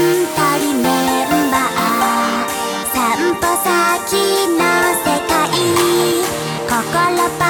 さんぽさきのせかい」「こころ界。心パ